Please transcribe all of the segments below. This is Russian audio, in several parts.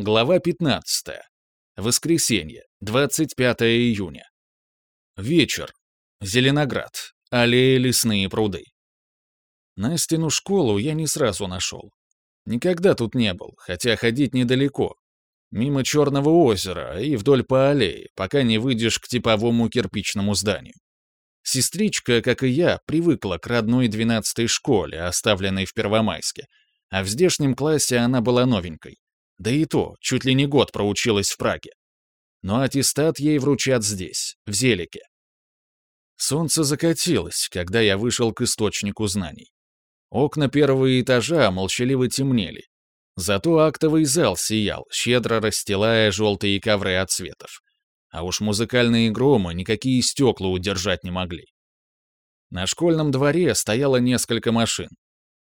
Глава 15. Воскресенье, 25 июня. Вечер. Зеленоград. Аллея лесные пруды. Настину школу я не сразу нашел. Никогда тут не был, хотя ходить недалеко. Мимо Черного озера и вдоль по аллее, пока не выйдешь к типовому кирпичному зданию. Сестричка, как и я, привыкла к родной двенадцатой школе, оставленной в Первомайске, а в здешнем классе она была новенькой. Да и то, чуть ли не год проучилась в Праге. Но аттестат ей вручат здесь, в Зелике. Солнце закатилось, когда я вышел к источнику знаний. Окна первого этажа молчаливо темнели. Зато актовый зал сиял, щедро расстилая желтые ковры от цветов. А уж музыкальные громы никакие стекла удержать не могли. На школьном дворе стояло несколько машин.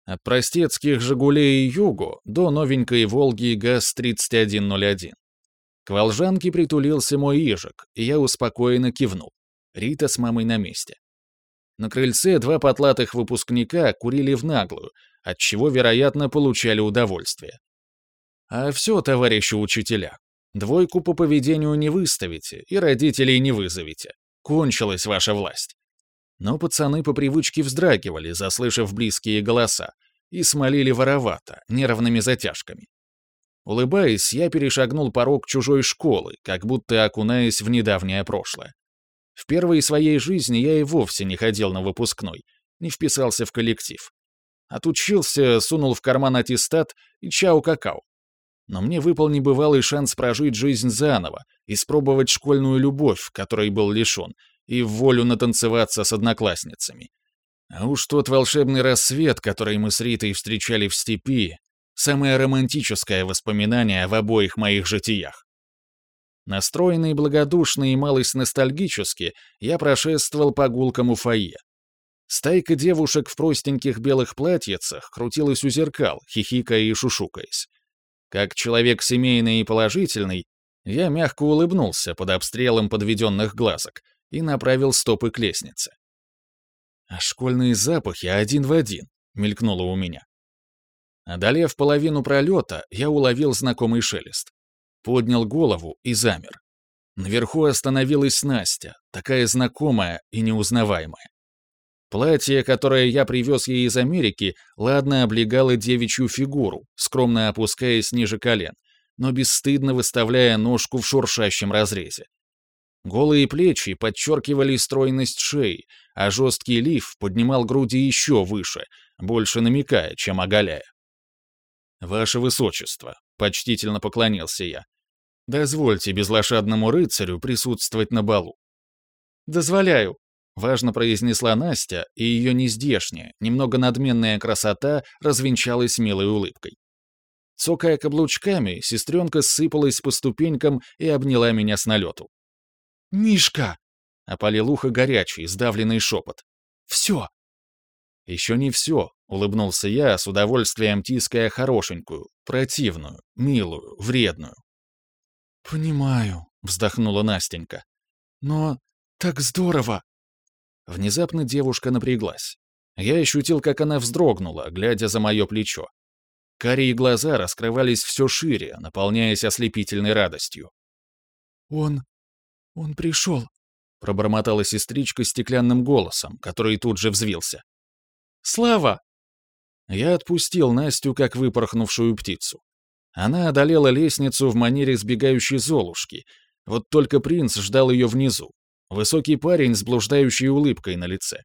От простецких «Жигулей» «Юго» до новенькой «Волги» ГАЗ-3101. К волжанке притулился мой ежик, и я успокоенно кивнул. Рита с мамой на месте. На крыльце два потлатых выпускника курили в наглую, отчего, вероятно, получали удовольствие. А все, товарищи учителя, двойку по поведению не выставите и родителей не вызовете. Кончилась ваша власть. Но пацаны по привычке вздрагивали, заслышав близкие голоса, и смолили воровато, нервными затяжками. Улыбаясь, я перешагнул порог чужой школы, как будто окунаясь в недавнее прошлое. В первой своей жизни я и вовсе не ходил на выпускной, не вписался в коллектив. Отучился, сунул в карман аттестат и чау-какао. Но мне выпал небывалый шанс прожить жизнь заново, испробовать школьную любовь, которой был лишен, и в волю натанцеваться с одноклассницами. А уж тот волшебный рассвет, который мы с Ритой встречали в степи, самое романтическое воспоминание в обоих моих житиях. Настроенный благодушно и малость ностальгически, я прошествовал по гулкому фойе. Стайка девушек в простеньких белых платьицах крутилась у зеркал, хихикая и шушукаясь. Как человек семейный и положительный, я мягко улыбнулся под обстрелом подведенных глазок — и направил стопы к лестнице. «А школьные запахи один в один», — мелькнуло у меня. Одолев половину пролета, я уловил знакомый шелест. Поднял голову и замер. Наверху остановилась Настя, такая знакомая и неузнаваемая. Платье, которое я привез ей из Америки, ладно облегало девичью фигуру, скромно опускаясь ниже колен, но бесстыдно выставляя ножку в шуршащем разрезе. Голые плечи подчеркивали стройность шеи, а жесткий лиф поднимал груди еще выше, больше намекая, чем оголяя. «Ваше Высочество», — почтительно поклонился я, — «дозвольте безлошадному рыцарю присутствовать на балу». «Дозволяю», — важно произнесла Настя, и ее нездешняя, немного надменная красота развенчалась милой улыбкой. Цокая каблучками, сестренка сыпалась по ступенькам и обняла меня с налету. «Мишка!» — опалил ухо горячий, сдавленный шепот. «Все!» «Еще не все», — улыбнулся я, с удовольствием тиская хорошенькую, противную, милую, вредную. «Понимаю», — вздохнула Настенька. «Но так здорово!» Внезапно девушка напряглась. Я ощутил, как она вздрогнула, глядя за мое плечо. Карие глаза раскрывались все шире, наполняясь ослепительной радостью. «Он «Он пришел», — пробормотала сестричка стеклянным голосом, который тут же взвился. «Слава!» Я отпустил Настю, как выпорхнувшую птицу. Она одолела лестницу в манере сбегающей золушки, вот только принц ждал ее внизу. Высокий парень с блуждающей улыбкой на лице.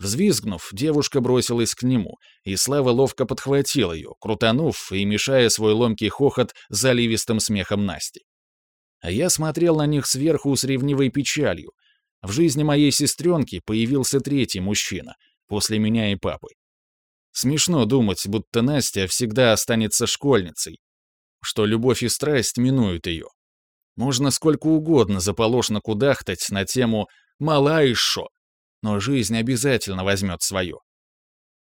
Взвизгнув, девушка бросилась к нему, и Слава ловко подхватил ее, крутанув и мешая свой ломкий хохот заливистым смехом Насти а я смотрел на них сверху с ревнивой печалью. В жизни моей сестренки появился третий мужчина, после меня и папы. Смешно думать, будто Настя всегда останется школьницей, что любовь и страсть минуют ее. Можно сколько угодно заполошно кудахтать на тему «мала и шо», но жизнь обязательно возьмет свое.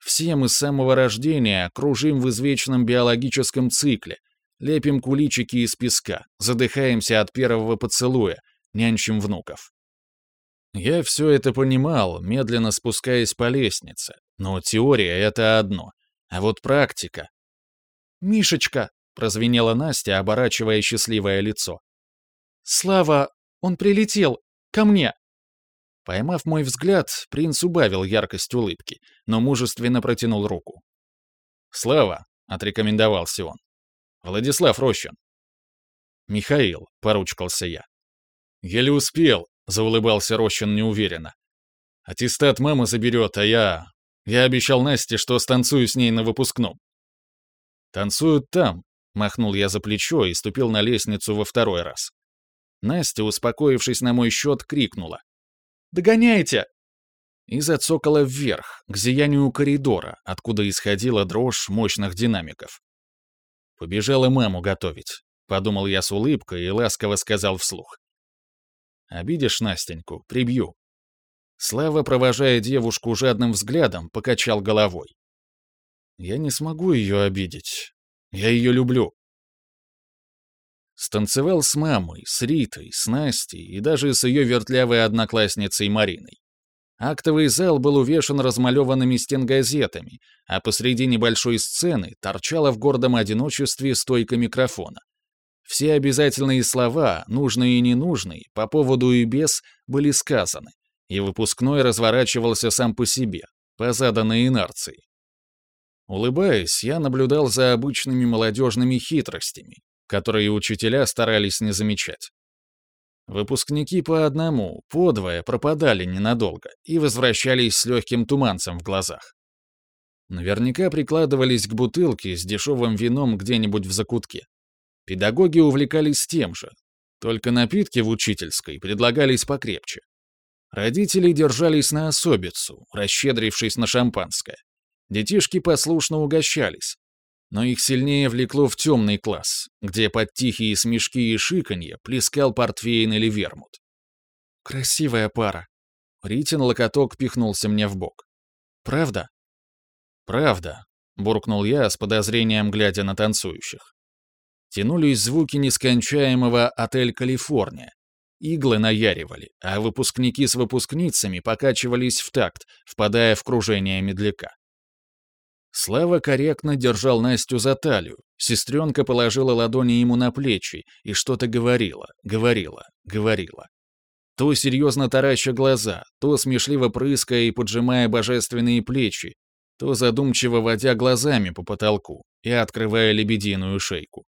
Все мы с самого рождения кружим в извечном биологическом цикле, Лепим куличики из песка, задыхаемся от первого поцелуя, нянчим внуков. Я все это понимал, медленно спускаясь по лестнице, но теория — это одно, а вот практика... «Мишечка!» — прозвенела Настя, оборачивая счастливое лицо. «Слава, он прилетел! Ко мне!» Поймав мой взгляд, принц убавил яркость улыбки, но мужественно протянул руку. «Слава», — отрекомендовался он. «Владислав Рощин». «Михаил», — поручкался я. «Еле успел», — заулыбался Рощин неуверенно. «Аттестат мама заберет, а я... Я обещал Насте, что станцую с ней на выпускном». «Танцуют там», — махнул я за плечо и ступил на лестницу во второй раз. Настя, успокоившись на мой счет, крикнула. Догоняйте!» И зацокала вверх, к зиянию коридора, откуда исходила дрожь мощных динамиков. «Побежала маму готовить», — подумал я с улыбкой и ласково сказал вслух. «Обидишь Настеньку, прибью». Слава, провожая девушку жадным взглядом, покачал головой. «Я не смогу ее обидеть. Я ее люблю. Станцевал с мамой, с Ритой, с Настей и даже с ее вертлявой одноклассницей Мариной. Актовый зал был увешан размалеванными стенгазетами, а посреди небольшой сцены торчала в гордом одиночестве стойка микрофона. Все обязательные слова, нужные и ненужные, по поводу и без, были сказаны, и выпускной разворачивался сам по себе, по заданной инерции. Улыбаясь, я наблюдал за обычными молодежными хитростями, которые учителя старались не замечать. Выпускники по одному, по двое пропадали ненадолго и возвращались с легким туманцем в глазах. Наверняка прикладывались к бутылке с дешевым вином где-нибудь в закутке. Педагоги увлекались тем же, только напитки в учительской предлагались покрепче. Родители держались на особицу, расщедрившись на шампанское. Детишки послушно угощались, но их сильнее влекло в темный класс, где под тихие смешки и шиканье плескал портвейн или вермут. «Красивая пара». Ритин локоток пихнулся мне в бок. «Правда?» «Правда», — буркнул я с подозрением, глядя на танцующих. Тянулись звуки нескончаемого «Отель Калифорния». Иглы наяривали, а выпускники с выпускницами покачивались в такт, впадая в кружение медляка. Слава корректно держал Настю за талию. Сестренка положила ладони ему на плечи и что-то говорила, говорила, говорила. То серьезно тараща глаза, то смешливо прыская и поджимая божественные плечи, то задумчиво водя глазами по потолку и открывая лебединую шейку.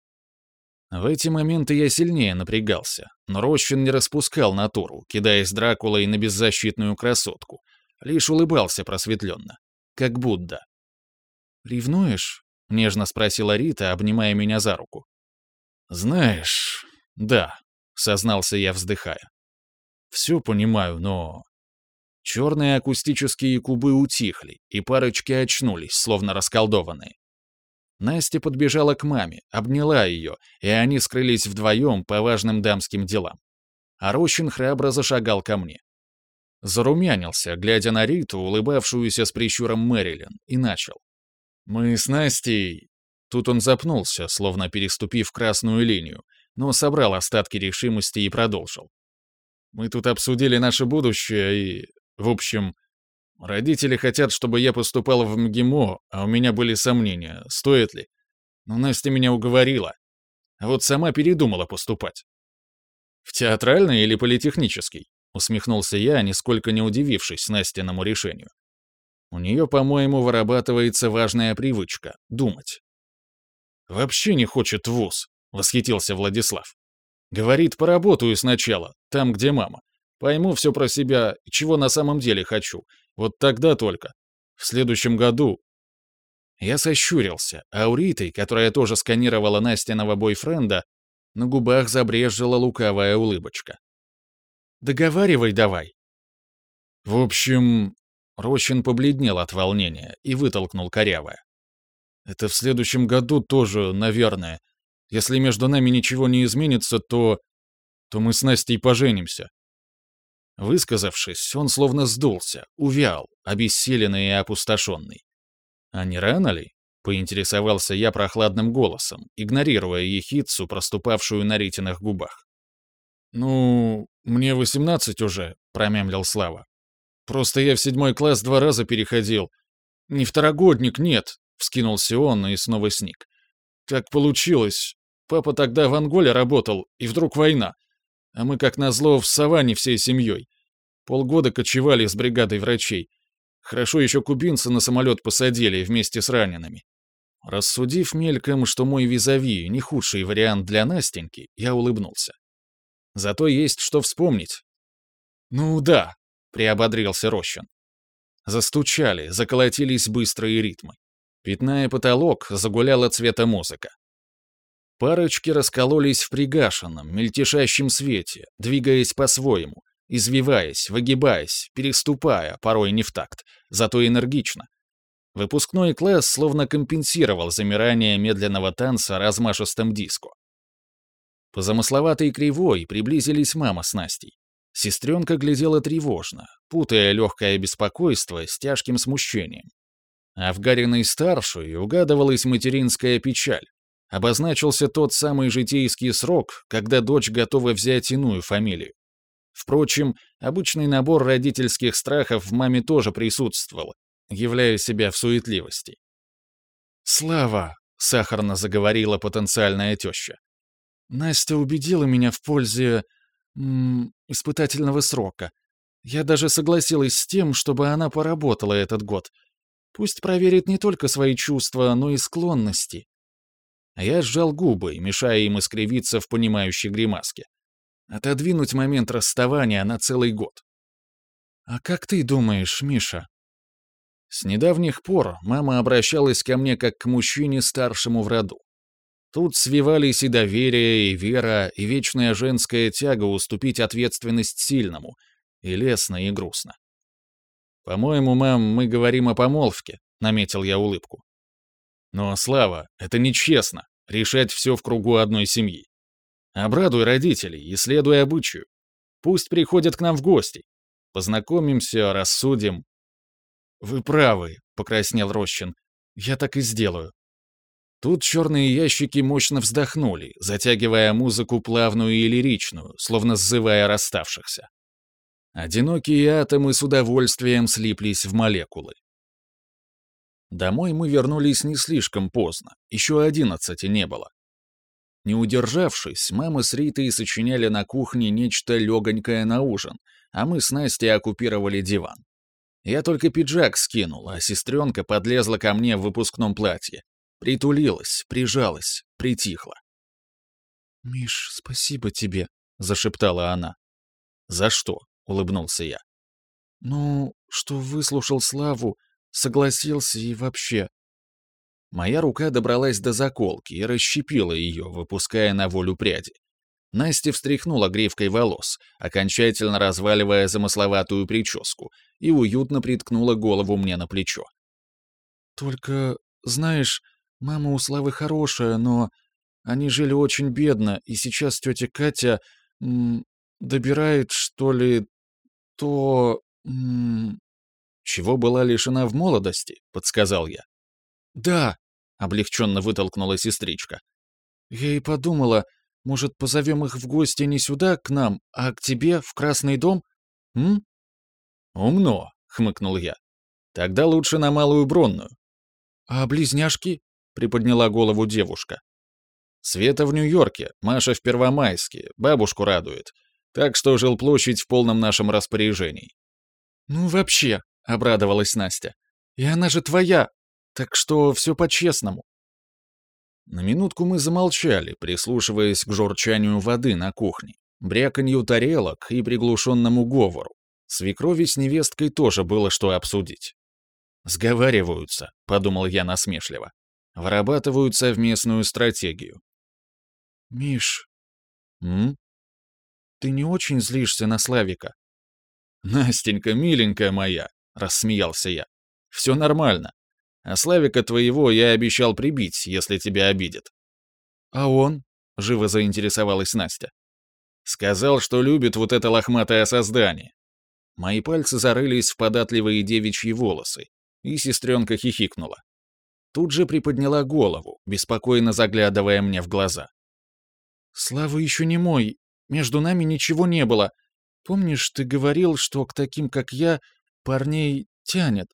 В эти моменты я сильнее напрягался, но Рощин не распускал натуру, кидаясь Дракулой на беззащитную красотку, лишь улыбался просветленно, как Будда. «Ревнуешь?» — нежно спросила Рита, обнимая меня за руку. «Знаешь, да», — сознался я, вздыхая. «Все понимаю, но...» Черные акустические кубы утихли, и парочки очнулись, словно расколдованные. Настя подбежала к маме, обняла ее, и они скрылись вдвоем по важным дамским делам. А Рощин храбро зашагал ко мне. Зарумянился, глядя на Риту, улыбавшуюся с прищуром Мэрилин, и начал. Мы с Настей... Тут он запнулся, словно переступив красную линию, но собрал остатки решимости и продолжил. Мы тут обсудили наше будущее и... В общем, родители хотят, чтобы я поступал в МГИМО, а у меня были сомнения, стоит ли. Но Настя меня уговорила. А вот сама передумала поступать. «В театральный или политехнический?» — усмехнулся я, нисколько не удивившись Настиному решению. У нее, по-моему, вырабатывается важная привычка — думать. «Вообще не хочет вуз», — восхитился Владислав. «Говорит, поработаю сначала, там, где мама. Пойму все про себя, чего на самом деле хочу. Вот тогда только. В следующем году...» Я сощурился, а у Риты, которая тоже сканировала Настиного бойфренда, на губах забрежила лукавая улыбочка. «Договаривай давай». «В общем, Рощин побледнел от волнения и вытолкнул корявое. «Это в следующем году тоже, наверное. Если между нами ничего не изменится, то... то мы с Настей поженимся». Высказавшись, он словно сдулся, увял, обессиленный и опустошенный. «А не рано ли?» — поинтересовался я прохладным голосом, игнорируя ехидцу, проступавшую на Ритиных губах. «Ну, мне восемнадцать уже», — промямлил Слава. Просто я в седьмой класс два раза переходил. Не второгодник, нет, — вскинулся он и снова сник. Так получилось. Папа тогда в Анголе работал, и вдруг война. А мы, как назло, в саванне всей семьей. Полгода кочевали с бригадой врачей. Хорошо еще кубинцы на самолет посадили вместе с ранеными. Рассудив мельком, что мой визави не худший вариант для Настеньки, я улыбнулся. Зато есть что вспомнить. «Ну да», — приободрился Рощин. Застучали, заколотились быстрые ритмы. Пятная потолок загуляла цвета музыка. Парочки раскололись в пригашенном, мельтешащем свете, двигаясь по-своему, извиваясь, выгибаясь, переступая, порой не в такт, зато энергично. Выпускной класс словно компенсировал замирание медленного танца размашистым диско. По замысловатой кривой приблизились мама с Настей. Сестренка глядела тревожно, путая легкое беспокойство с тяжким смущением. А в Гариной старшей угадывалась материнская печаль. Обозначился тот самый житейский срок, когда дочь готова взять иную фамилию. Впрочем, обычный набор родительских страхов в маме тоже присутствовал, являя себя в суетливости. «Слава!» — сахарно заговорила потенциальная теща. «Настя убедила меня в пользе... Испытательного срока. Я даже согласилась с тем, чтобы она поработала этот год. Пусть проверит не только свои чувства, но и склонности». А я сжал губы, мешая им искривиться в понимающей гримаске. Отодвинуть момент расставания на целый год. «А как ты думаешь, Миша?» С недавних пор мама обращалась ко мне как к мужчине старшему в роду. Тут свивались и доверие, и вера, и вечная женская тяга уступить ответственность сильному, и лестно, и грустно. «По-моему, мам, мы говорим о помолвке», — наметил я улыбку. «Но, Слава, это нечестно, решать все в кругу одной семьи. Обрадуй родителей и следуй обычаю. Пусть приходят к нам в гости. Познакомимся, рассудим, «Вы правы», — покраснел Рощин. «Я так и сделаю». Тут черные ящики мощно вздохнули, затягивая музыку плавную и лиричную, словно сзывая расставшихся. Одинокие атомы с удовольствием слиплись в молекулы. Домой мы вернулись не слишком поздно, еще одиннадцати не было. Не удержавшись, мама с Ритой сочиняли на кухне нечто легонькое на ужин, а мы с Настей оккупировали диван. Я только пиджак скинул, а сестренка подлезла ко мне в выпускном платье. Притулилась, прижалась, притихла. «Миш, спасибо тебе», — зашептала она. «За что?» — улыбнулся я. «Ну, что выслушал Славу, согласился и вообще...» Моя рука добралась до заколки и расщепила ее, выпуская на волю пряди. Настя встряхнула гривкой волос, окончательно разваливая замысловатую прическу, и уютно приткнула голову мне на плечо. «Только, знаешь, мама у Славы хорошая, но они жили очень бедно, и сейчас тетя Катя м, добирает, что ли, то... М, чего была лишена в молодости?» — подсказал я. «Да», — облегченно вытолкнула сестричка. «Я и подумала, может, позовем их в гости не сюда, к нам, а к тебе, в Красный дом? М? Умно, хмыкнул я. Тогда лучше на Малую Бронную. А близняшки? Приподняла голову девушка. Света в Нью-Йорке, Маша в Первомайске, бабушку радует. Так что жилплощадь в полном нашем распоряжении. Ну вообще, обрадовалась Настя. И она же твоя, так что все по-честному. На минутку мы замолчали, прислушиваясь к журчанию воды на кухне, бряканью тарелок и приглушенному говору. Свекрови с невесткой тоже было что обсудить. «Сговариваются», — подумал я насмешливо. «Вырабатывают совместную стратегию». «Миш...» «М? Ты не очень злишься на Славика?» «Настенька, миленькая моя», — рассмеялся я. «Все нормально. А Славика твоего я обещал прибить, если тебя обидит». «А он?» — живо заинтересовалась Настя. «Сказал, что любит вот это лохматое создание». Мои пальцы зарылись в податливые девичьи волосы, и сестренка хихикнула. Тут же приподняла голову, беспокойно заглядывая мне в глаза. «Слава еще не мой, между нами ничего не было. Помнишь, ты говорил, что к таким, как я, парней тянет?»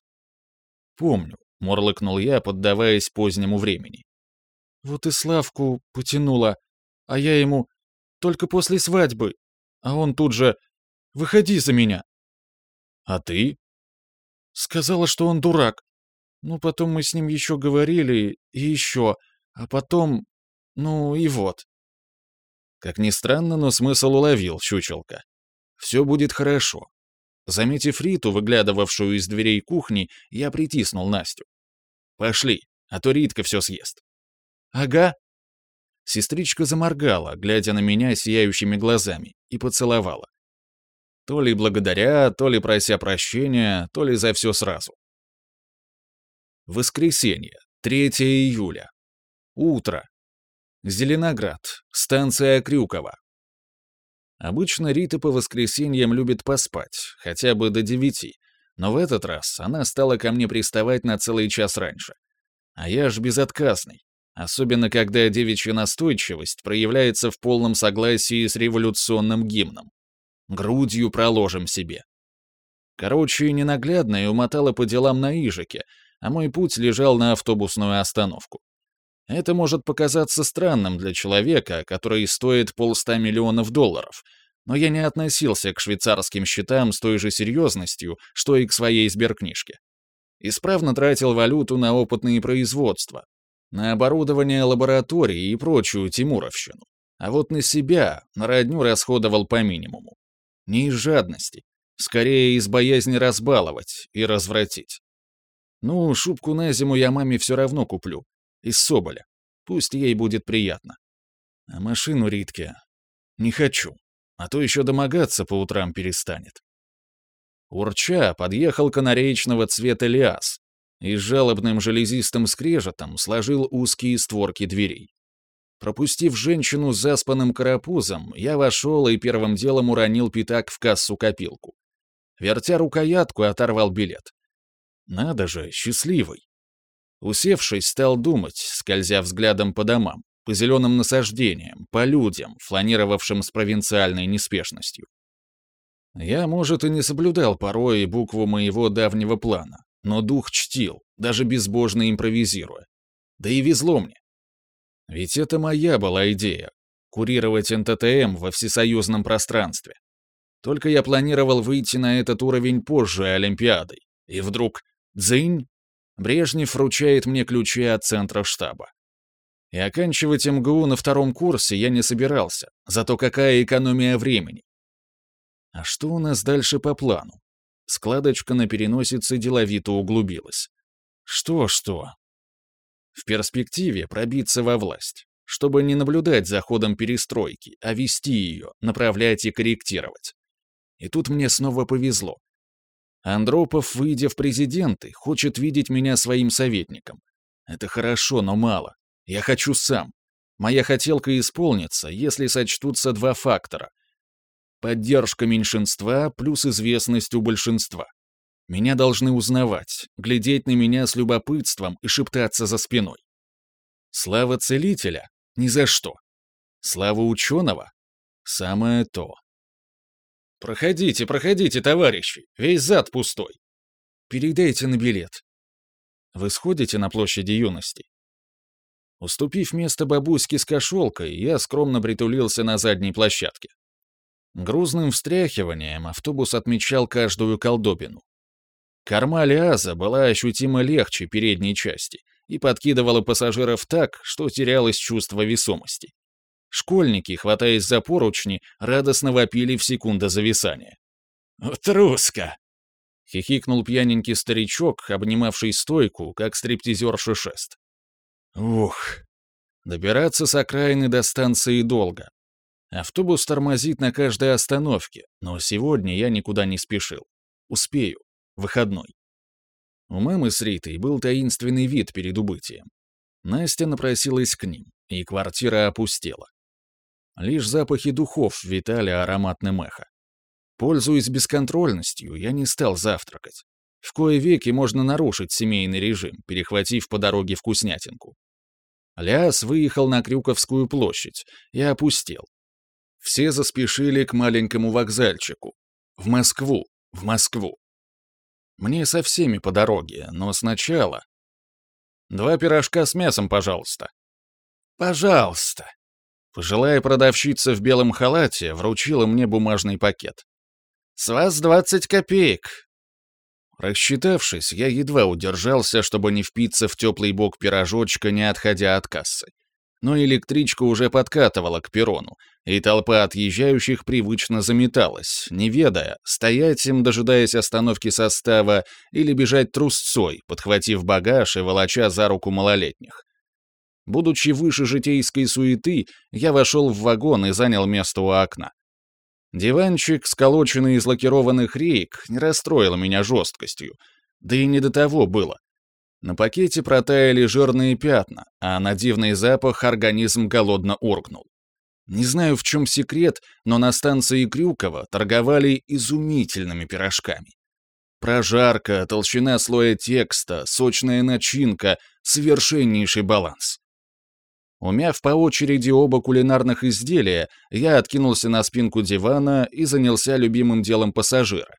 «Помню. — мурлыкнул я, поддаваясь позднему времени. Вот и Славку потянула, а я ему только после свадьбы. А он тут же «Выходи за меня». «А ты?» Сказала, что он дурак. Ну, потом мы с ним еще говорили, и еще. А потом... Ну, и вот. Как ни странно, но смысл уловил щучелка. Все будет хорошо. Заметив Риту, выглядывавшую из дверей кухни, я притиснул Настю. «Пошли, а то Ритка все съест». «Ага». Сестричка заморгала, глядя на меня сияющими глазами, и поцеловала. То ли благодаря, то ли прося прощения, то ли за все сразу. Воскресенье, 3 июля. Утро. Зеленоград, станция Крюкова. Обычно Рита по воскресеньям любит поспать, хотя бы до девяти, но в этот раз она стала ко мне приставать на целый час раньше. А я ж безотказный, особенно когда девичья настойчивость проявляется в полном согласии с революционным гимном. Грудью проложим себе. Короче, ненаглядная умотала по делам на Ижике, а мой путь лежал на автобусную остановку. Это может показаться странным для человека, который стоит полста миллионов долларов, но я не относился к швейцарским счетам с той же серьезностью, что и к своей сберкнижке. Исправно тратил валюту на опытные производства, на оборудование лаборатории и прочую тимуровщину. А вот на себя, на родню расходовал по минимуму. Не из жадности, скорее из боязни разбаловать и развратить. Ну, шубку на зиму я маме все равно куплю, из Соболя. Пусть ей будет приятно. А машину Ритке не хочу, а то еще домогаться по утрам перестанет. Урча подъехал канареечного цвета Лиас и с жалобным железистым скрежетом сложил узкие створки дверей. Пропустив женщину с заспанным карапузом, я вошел и первым делом уронил пятак в кассу-копилку. Вертя рукоятку, оторвал билет. Надо же, счастливый. Усевшись, стал думать, скользя взглядом по домам, по зеленым насаждениям, по людям, фланировавшим с провинциальной неспешностью. Я, может, и не соблюдал порой букву моего давнего плана, но дух чтил, даже безбожно импровизируя. Да и везло мне. Ведь это моя была идея — курировать НТТМ во всесоюзном пространстве. Только я планировал выйти на этот уровень позже Олимпиадой, и вдруг — дзынь! Брежнев вручает мне ключи от центра штаба. И оканчивать МГУ на втором курсе я не собирался, зато какая экономия времени. А что у нас дальше по плану? Складочка на переносице деловито углубилась. Что-что? В перспективе пробиться во власть, чтобы не наблюдать за ходом перестройки, а вести ее, направлять и корректировать. И тут мне снова повезло. Андропов, выйдя в президенты, хочет видеть меня своим советником. Это хорошо, но мало. Я хочу сам. Моя хотелка исполнится, если сочтутся два фактора. Поддержка меньшинства плюс известность у большинства. Меня должны узнавать, глядеть на меня с любопытством и шептаться за спиной. Слава целителя? Ни за что. Слава ученого? Самое то. «Проходите, проходите, товарищи, весь зад пустой. Передайте на билет. Вы сходите на площади юности?» Уступив место бабуське с кошелкой, я скромно притулился на задней площадке. Грузным встряхиванием автобус отмечал каждую колдобину. Корма Лиаза была ощутимо легче передней части и подкидывала пассажиров так, что терялось чувство весомости. Школьники, хватаясь за поручни, радостно вопили в секунду зависания. «Труска!» — хихикнул пьяненький старичок, обнимавший стойку, как стриптизерши шест. «Ух!» Добираться с окраины до станции долго. Автобус тормозит на каждой остановке, но сегодня я никуда не спешил. Успею. Выходной. У мамы с Ритой был таинственный вид перед убытием. Настя напросилась к ним, и квартира опустела. Лишь запахи духов витали ароматным эхо. Пользуясь бесконтрольностью, я не стал завтракать. В кое веки можно нарушить семейный режим, перехватив по дороге вкуснятинку. Ляс выехал на Крюковскую площадь и опустел. Все заспешили к маленькому вокзальчику. В Москву, в Москву. Мне со всеми по дороге, но сначала... Два пирожка с мясом, пожалуйста. Пожалуйста. Пожилая продавщица в белом халате вручила мне бумажный пакет. «С вас двадцать копеек». Рассчитавшись, я едва удержался, чтобы не впиться в теплый бок пирожочка, не отходя от кассы. Но электричка уже подкатывала к перрону, и толпа отъезжающих привычно заметалась, не ведая, стоять им, дожидаясь остановки состава, или бежать трусцой, подхватив багаж и волоча за руку малолетних. Будучи выше житейской суеты, я вошел в вагон и занял место у окна. Диванчик, сколоченный из лакированных рейк, не расстроил меня жесткостью. Да и не до того было. На пакете протаяли жирные пятна, а на дивный запах организм голодно уркнул. Не знаю, в чем секрет, но на станции Крюкова торговали изумительными пирожками. Прожарка, толщина слоя текста, сочная начинка, совершеннейший баланс. Умяв по очереди оба кулинарных изделия, я откинулся на спинку дивана и занялся любимым делом пассажира.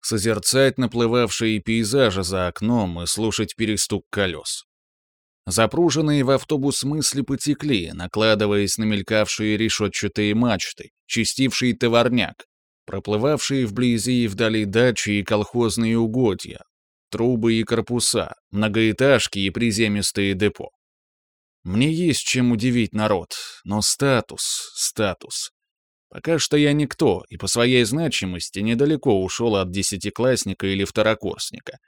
Созерцать наплывавшие пейзажи за окном и слушать перестук колес. Запруженные в автобус мысли потекли, накладываясь на мелькавшие решетчатые мачты, чистивший товарняк, проплывавшие вблизи и вдали дачи и колхозные угодья, трубы и корпуса, многоэтажки и приземистые депо. Мне есть чем удивить народ, но статус, статус. Пока что я никто, и по своей значимости недалеко ушел от десятиклассника или второкурсника.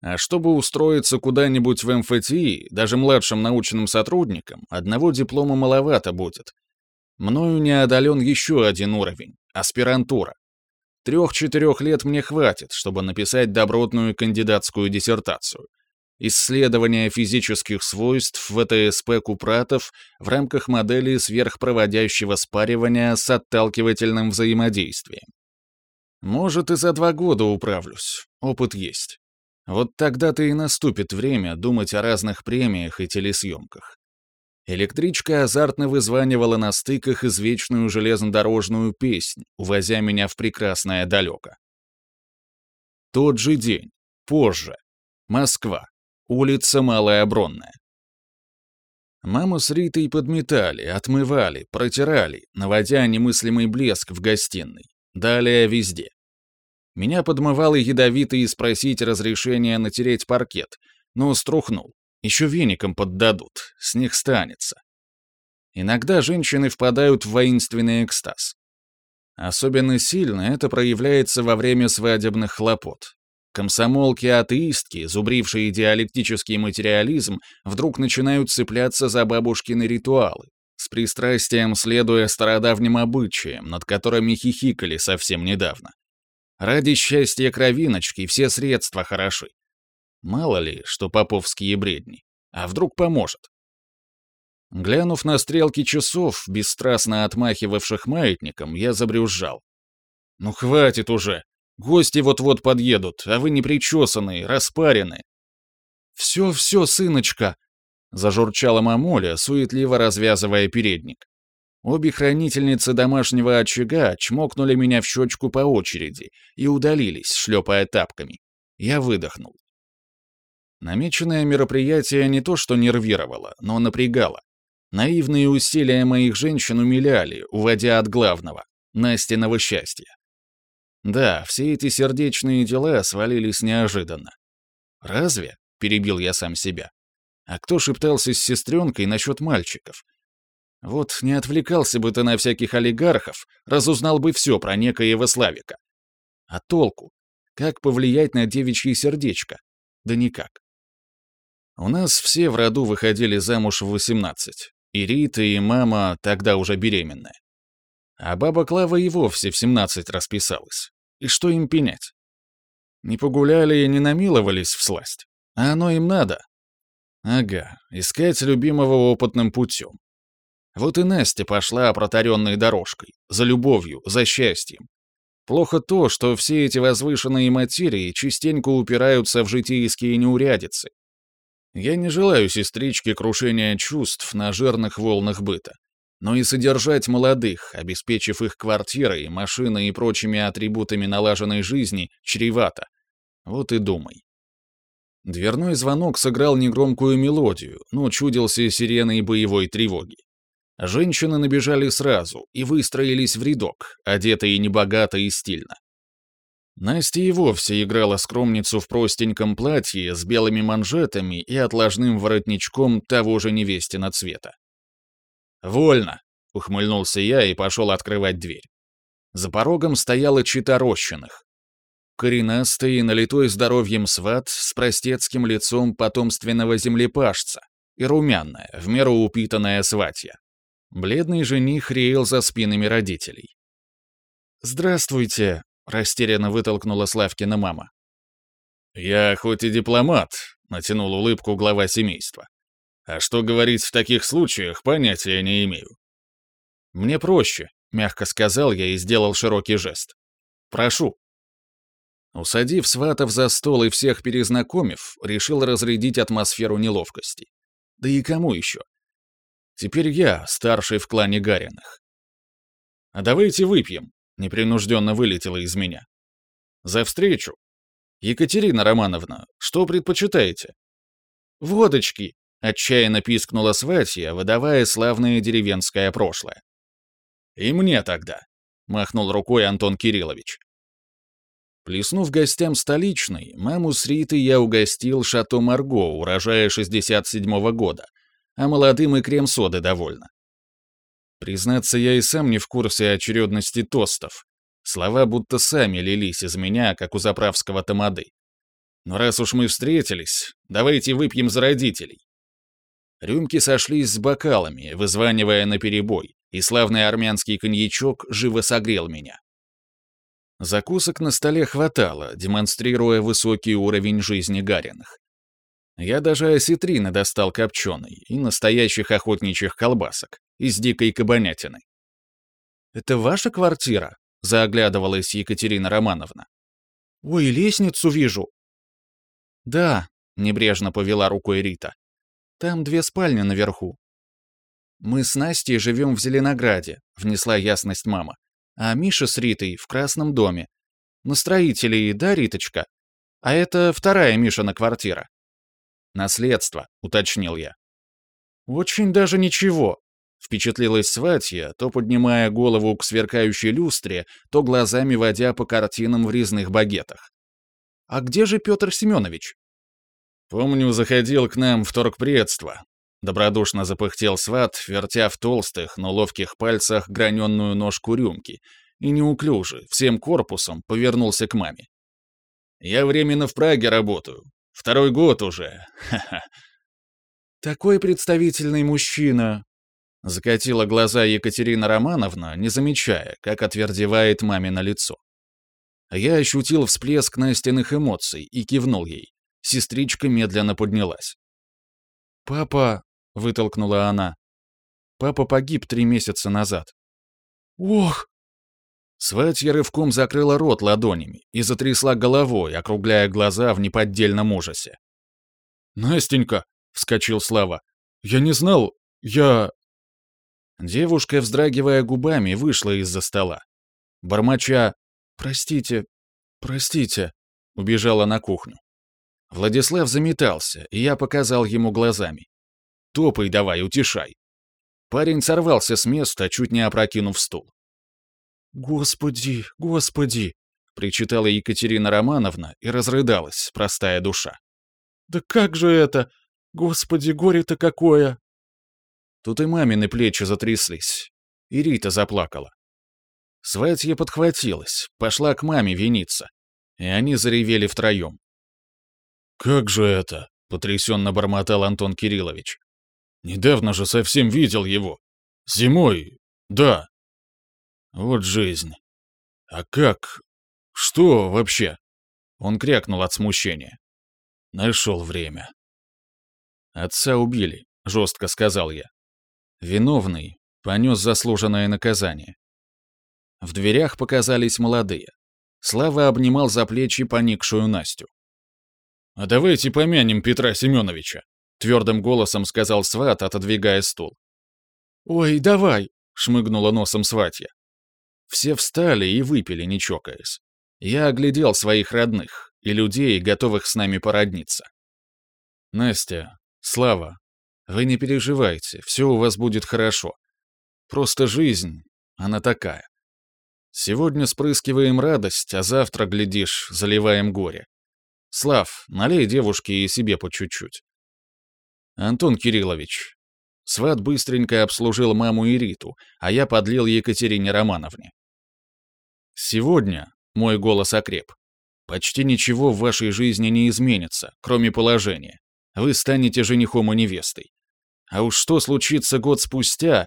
А чтобы устроиться куда-нибудь в МФТИ, даже младшим научным сотрудникам, одного диплома маловато будет. Мною не одолен еще один уровень — аспирантура. Трех-четырех лет мне хватит, чтобы написать добротную кандидатскую диссертацию. Исследование физических свойств ВТСП купратов в рамках модели сверхпроводящего спаривания с отталкивательным взаимодействием. Может, и за два года управлюсь. Опыт есть. Вот тогда-то и наступит время думать о разных премиях и телесъемках. Электричка азартно вызванивала на стыках извечную железнодорожную песнь, увозя меня в прекрасное далеко. Тот же день. Позже. Москва. Улица Малая Бронная. Маму с Ритой подметали, отмывали, протирали, наводя немыслимый блеск в гостиной. Далее везде. Меня подмывало ядовито и спросить разрешения натереть паркет, но струхнул. Еще веником поддадут, с них станется. Иногда женщины впадают в воинственный экстаз. Особенно сильно это проявляется во время свадебных хлопот. Комсомолки-атеистки, зубрившие диалектический материализм, вдруг начинают цепляться за бабушкины ритуалы, с пристрастием следуя стародавним обычаям, над которыми хихикали совсем недавно. Ради счастья кровиночки все средства хороши. Мало ли, что поповские бредни. А вдруг поможет? Глянув на стрелки часов, бесстрастно отмахивавших маятником, я забрюзжал. «Ну хватит уже!» Гости вот-вот подъедут, а вы не причесанные, распарены». «Все-все, сыночка!» — зажурчала мамуля, суетливо развязывая передник. Обе хранительницы домашнего очага чмокнули меня в щечку по очереди и удалились, шлепая тапками. Я выдохнул. Намеченное мероприятие не то что нервировало, но напрягало. Наивные усилия моих женщин умиляли, уводя от главного — Настиного счастья. Да, все эти сердечные дела свалились неожиданно. «Разве?» — перебил я сам себя. «А кто шептался с сестренкой насчет мальчиков? Вот не отвлекался бы ты на всяких олигархов, разузнал бы все про некоего Славика. А толку? Как повлиять на девичье сердечко? Да никак. У нас все в роду выходили замуж в 18. И Рита, и мама тогда уже беременная. А баба Клава и вовсе в 17 расписалась. И что им пенять? Не погуляли и не намиловались в сласть. А оно им надо. Ага, искать любимого опытным путем. Вот и Настя пошла протаренной дорожкой, за любовью, за счастьем. Плохо то, что все эти возвышенные материи частенько упираются в житейские неурядицы. Я не желаю сестричке крушения чувств на жирных волнах быта но и содержать молодых, обеспечив их квартирой, машиной и прочими атрибутами налаженной жизни, чревато. Вот и думай. Дверной звонок сыграл негромкую мелодию, но чудился сиреной боевой тревоги. Женщины набежали сразу и выстроились в рядок, одетые небогато и стильно. Настя и вовсе играла скромницу в простеньком платье с белыми манжетами и отложным воротничком того же невестина цвета. «Вольно!» — ухмыльнулся я и пошел открывать дверь. За порогом стояла чита рощиных. Коренастый и налитой здоровьем сват с простецким лицом потомственного землепашца и румяная, в меру упитанная сватья. Бледный жених реял за спинами родителей. «Здравствуйте», Растерянно вытолкнула Славкина мама. «Я хоть и дипломат», — натянул улыбку глава семейства. «А что говорить в таких случаях, понятия не имею». «Мне проще», — мягко сказал я и сделал широкий жест. «Прошу». Усадив сватов за стол и всех перезнакомив, решил разрядить атмосферу неловкости. Да и кому еще? Теперь я, старший в клане Гариных. «А давайте выпьем», Непринужденно вылетело из меня. «За встречу!» «Екатерина Романовна, что предпочитаете?» «Водочки!» — отчаянно пискнула Сватья, выдавая славное деревенское прошлое. «И мне тогда!» — махнул рукой Антон Кириллович. Плеснув гостям столичной, маму с Ритой я угостил шато Марго, урожая 67-го года, а молодым и крем-соды довольно. Признаться, я и сам не в курсе очередности тостов. Слова будто сами лились из меня, как у заправского тамады. Но раз уж мы встретились, давайте выпьем за родителей. Рюмки сошлись с бокалами, вызванивая на перебой, и славный армянский коньячок живо согрел меня. Закусок на столе хватало, демонстрируя высокий уровень жизни Гариных. Я даже осетрины достал копченой и настоящих охотничьих колбасок из дикой кабанятины. «Это ваша квартира?» — заоглядывалась Екатерина Романовна. «Ой, лестницу вижу». «Да», — небрежно повела рукой Рита. «Там две спальни наверху». «Мы с Настей живем в Зеленограде», — внесла ясность мама. «А Миша с Ритой в Красном доме. На строителей, да, Риточка? А это вторая Мишина квартира». «Наследство», — уточнил я. «Очень даже ничего», Впечатлилась Сватья, то поднимая голову к сверкающей люстре, то глазами водя по картинам в резных багетах. «А где же Петр Семенович?» «Помню, заходил к нам в торгпредство». Добродушно запыхтел сват, вертя в толстых, но ловких пальцах граненную ножку рюмки, и неуклюже, всем корпусом, повернулся к маме. «Я временно в Праге работаю. Второй год уже. Ха-ха». «Такой представительный мужчина», Закатила глаза Екатерина Романовна, не замечая, как отвердевает мамино лицо. Я ощутил всплеск настенных эмоций и кивнул ей. Сестричка медленно поднялась. «Папа...» — вытолкнула она. «Папа погиб три месяца назад». «Ох!» Сватья рывком закрыла рот ладонями и затрясла головой, округляя глаза в неподдельном ужасе. «Настенька!» — вскочил Слава. «Я не знал... Я... Девушка, вздрагивая губами, вышла из-за стола. Бормоча «Простите, простите», убежала на кухню. Владислав заметался, и я показал ему глазами. «Топай давай, утешай». Парень сорвался с места, чуть не опрокинув стул. «Господи, господи!» — причитала Екатерина Романовна и разрыдалась, простая душа. «Да как же это? Господи, горе-то какое!» Тут и мамины плечи затряслись. И Рита заплакала. Сватья подхватилась, пошла к маме виниться. И они заревели втроем. «Как же это?» — потрясенно бормотал Антон Кириллович. «Недавно же совсем видел его. Зимой, да. Вот жизнь. А как? Что вообще?» Он крякнул от смущения. Нашел время. «Отца убили», — жестко сказал я. Виновный понес заслуженное наказание. В дверях показались молодые. Слава обнимал за плечи поникшую Настю. «А давайте помянем Петра Семеновича», — твердым голосом сказал сват, отодвигая стул. «Ой, давай», — шмыгнула носом сватья. Все встали и выпили, не чокаясь. Я оглядел своих родных и людей, готовых с нами породниться. Настя, Слава, вы не переживайте, все у вас будет хорошо. Просто жизнь, она такая. Сегодня спрыскиваем радость, а завтра, глядишь, заливаем горе. Слав, налей девушке и себе по чуть-чуть. Антон Кириллович. Сват быстренько обслужил маму и Риту, а я подлил Екатерине Романовне. Сегодня, мой голос окреп, почти ничего в вашей жизни не изменится, кроме положения. Вы станете женихом и невестой. А уж что случится год спустя,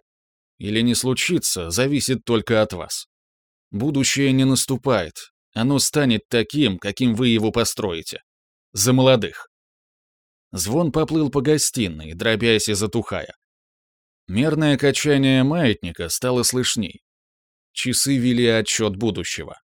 или не случится, зависит только от вас. Будущее не наступает, оно станет таким, каким вы его построите. За молодых. Звон поплыл по гостиной, дробясь и затухая. Мерное качание маятника стало слышней. Часы вели отчет будущего.